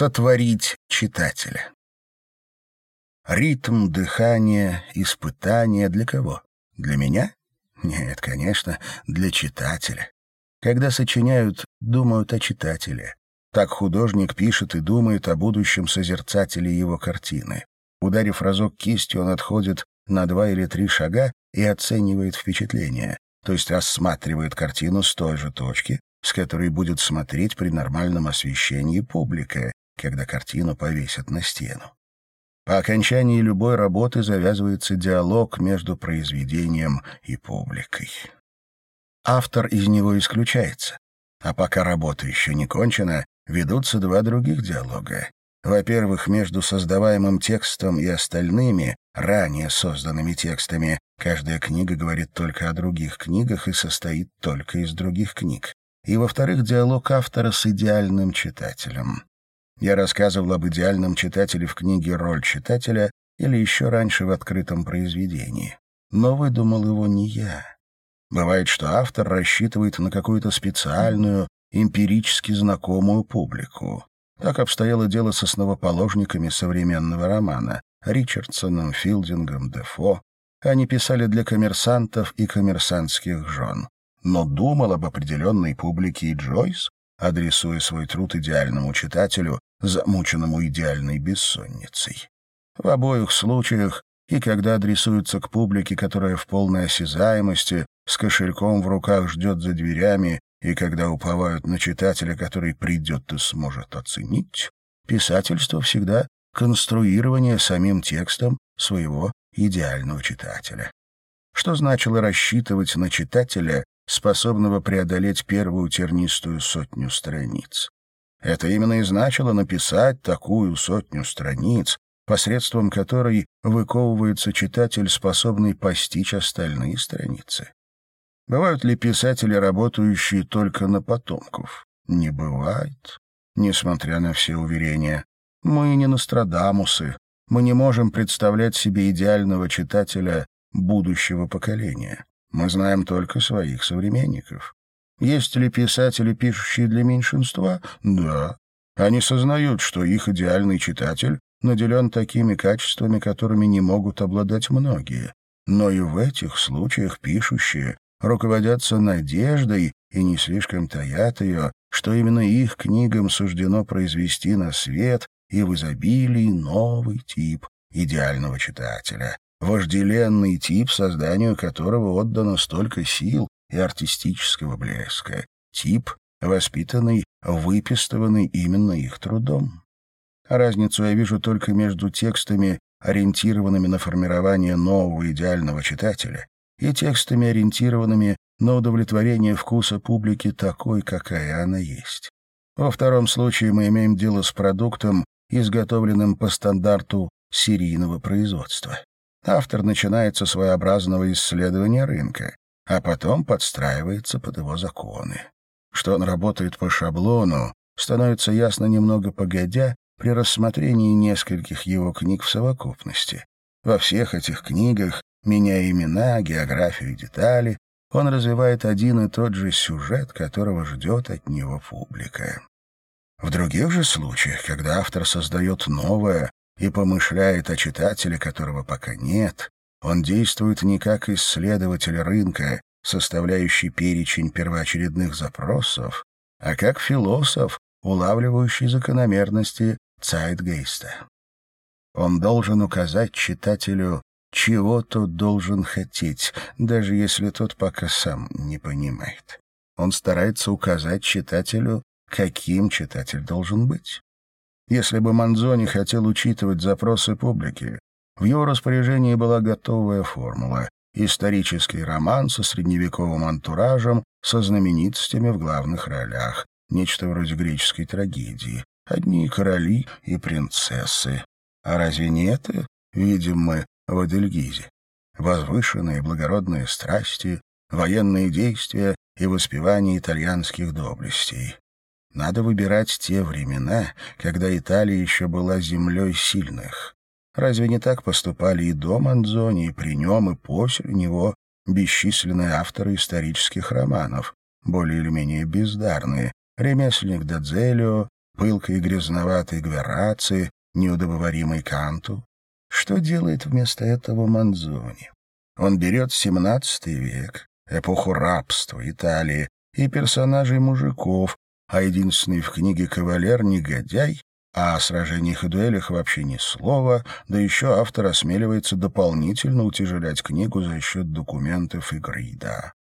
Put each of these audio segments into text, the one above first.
Сотворить читателя. Ритм, дыхание, испытание для кого? Для меня? Нет, конечно, для читателя. Когда сочиняют, думают о читателе. Так художник пишет и думает о будущем созерцателе его картины. Ударив разок кистью, он отходит на два или три шага и оценивает впечатление, то есть рассматривает картину с той же точки, с которой будет смотреть при нормальном освещении публика, когда картину повесят на стену. По окончании любой работы завязывается диалог между произведением и публикой. Автор из него исключается. А пока работа еще не кончена, ведутся два других диалога. Во-первых, между создаваемым текстом и остальными, ранее созданными текстами, каждая книга говорит только о других книгах и состоит только из других книг. И, во-вторых, диалог автора с идеальным читателем. Я рассказывал об идеальном читателе в книге «Роль читателя» или еще раньше в открытом произведении. Но выдумал его не я. Бывает, что автор рассчитывает на какую-то специальную, эмпирически знакомую публику. Так обстояло дело с основоположниками современного романа — Ричардсоном, Филдингом, Дефо. Они писали для коммерсантов и коммерсантских жен. Но думал об определенной публике и Джойс, адресуя свой труд идеальному читателю, замученному идеальной бессонницей. В обоих случаях, и когда адресуется к публике, которая в полной осязаемости, с кошельком в руках ждет за дверями, и когда уповают на читателя, который придет и сможет оценить, писательство всегда конструирование самим текстом своего идеального читателя. Что значило рассчитывать на читателя, способного преодолеть первую тернистую сотню страниц? Это именно и значило написать такую сотню страниц, посредством которой выковывается читатель, способный постичь остальные страницы. Бывают ли писатели, работающие только на потомков? Не бывает, несмотря на все уверения. Мы не Нострадамусы, мы не можем представлять себе идеального читателя будущего поколения. Мы знаем только своих современников. Есть ли писатели, пишущие для меньшинства? Да. Они сознают, что их идеальный читатель наделен такими качествами, которыми не могут обладать многие. Но и в этих случаях пишущие руководятся надеждой и не слишком таят ее, что именно их книгам суждено произвести на свет и в изобилии новый тип идеального читателя, вожделенный тип, созданию которого отдано столько сил и артистического блеска, тип, воспитанный, выпистыванный именно их трудом. Разницу я вижу только между текстами, ориентированными на формирование нового идеального читателя, и текстами, ориентированными на удовлетворение вкуса публики такой, какая она есть. Во втором случае мы имеем дело с продуктом, изготовленным по стандарту серийного производства. Автор начинает со своеобразного исследования рынка, а потом подстраивается под его законы. Что он работает по шаблону, становится ясно немного погодя при рассмотрении нескольких его книг в совокупности. Во всех этих книгах, меняя имена, географию и детали, он развивает один и тот же сюжет, которого ждет от него публика. В других же случаях, когда автор создает новое и помышляет о читателе, которого пока нет, он действует не как исследователь рынка, составляющий перечень первоочередных запросов, а как философ, улавливающий закономерности Цайтгейста. Он должен указать читателю, чего тот должен хотеть, даже если тот пока сам не понимает. Он старается указать читателю, каким читатель должен быть. Если бы Манзони хотел учитывать запросы публики, в его распоряжении была готовая формула — исторический роман со средневековым антуражем, со знаменитостями в главных ролях, нечто вроде греческой трагедии. Одни короли и принцессы. А разве не это видим мы в Адельгизе? Возвышенные благородные страсти, военные действия и воспевание итальянских доблестей. Надо выбирать те времена, когда Италия еще была землей сильных. Разве не так поступали и до Манзони, и при нем, и после него бесчисленные авторы исторических романов, более или менее бездарные, ремесленник Дадзелио, пылкой и грязноватой Гверации, неудобоваримой Канту. Что делает вместо этого Манзони? Он берет XVII век, эпоху рабства, Италии и персонажей мужиков, а единственный в книге кавалер — негодяй, а о сражениях и дуэлях вообще ни слова, да еще автор осмеливается дополнительно утяжелять книгу за счет документов и грида.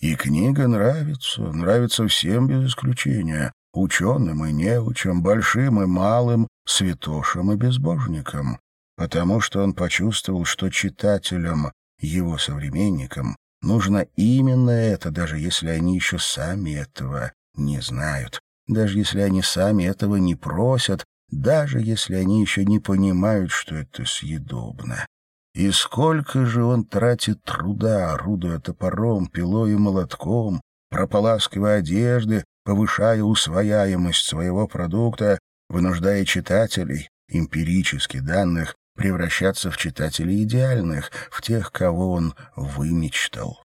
И книга нравится, нравится всем без исключения, ученым и неучим, большим и малым, святошам и безбожникам, потому что он почувствовал, что читателям, его современникам, нужно именно это, даже если они еще сами этого не знают даже если они сами этого не просят, даже если они еще не понимают, что это съедобно. И сколько же он тратит труда, орудуя топором, пилой и молотком, прополаскивая одежды, повышая усвояемость своего продукта, вынуждая читателей, эмпирически данных, превращаться в читателей идеальных, в тех, кого он вымечтал.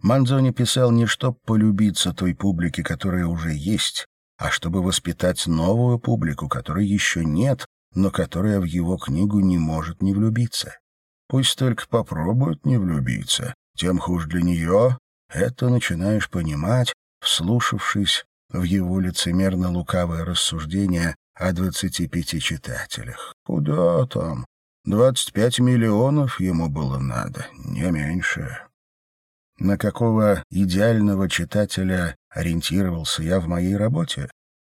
Манзони писал не чтобы полюбиться той публике, которая уже есть, а чтобы воспитать новую публику, которой еще нет, но которая в его книгу не может не влюбиться. Пусть только попробует не влюбиться, тем хуже для нее. Это начинаешь понимать, вслушавшись в его лицемерно-лукавое рассуждение о двадцати пяти читателях. Куда там? Двадцать пять миллионов ему было надо, не меньше. На какого идеального читателя ориентировался я в моей работе?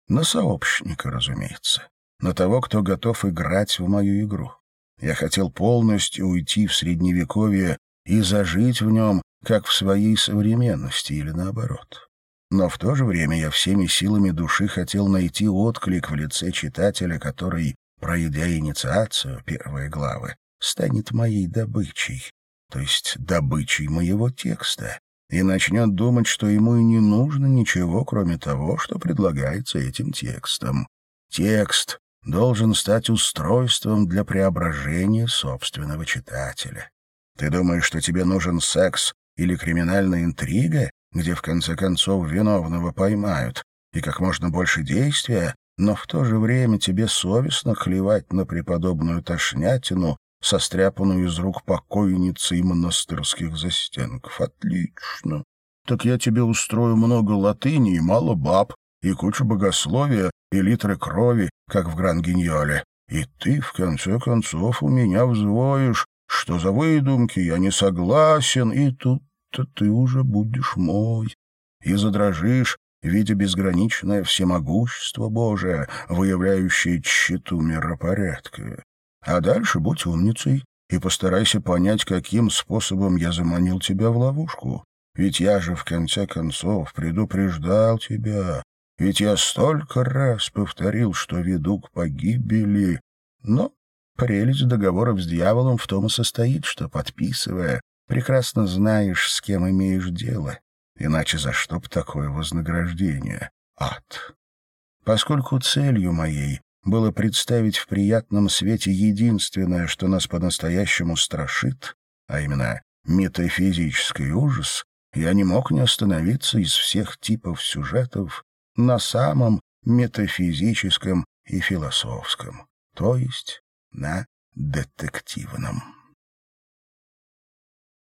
На сообщника, разумеется. На того, кто готов играть в мою игру. Я хотел полностью уйти в Средневековье и зажить в нем, как в своей современности или наоборот. Но в то же время я всеми силами души хотел найти отклик в лице читателя, который, пройдя инициацию, первые главы, станет моей добычей, то есть добычей моего текста, и начнет думать, что ему и не нужно ничего, кроме того, что предлагается этим текстом. Текст должен стать устройством для преображения собственного читателя. Ты думаешь, что тебе нужен секс или криминальная интрига, где в конце концов виновного поймают, и как можно больше действия, но в то же время тебе совестно клевать на преподобную тошнятину, состряпанную из рук покойницы и монастырских застенков. Отлично. Так я тебе устрою много латыни и мало баб, и кучу богословия, и литры крови, как в Гран-Гиньоле. И ты, в конце концов, у меня взвоишь, что за выдумки я не согласен, и тут-то ты уже будешь мой. И задрожишь, видя безграничное всемогущество Божие, выявляющее тщету миропорядка. А дальше будь умницей и постарайся понять, каким способом я заманил тебя в ловушку. Ведь я же, в конце концов, предупреждал тебя. Ведь я столько раз повторил, что веду к погибели. Но прелесть договоров с дьяволом в том и состоит, что, подписывая, прекрасно знаешь, с кем имеешь дело. Иначе за что б такое вознаграждение? Ад. Поскольку целью моей было представить в приятном свете единственное, что нас по-настоящему страшит, а именно метафизический ужас, я не мог не остановиться из всех типов сюжетов на самом метафизическом и философском, то есть на детективном.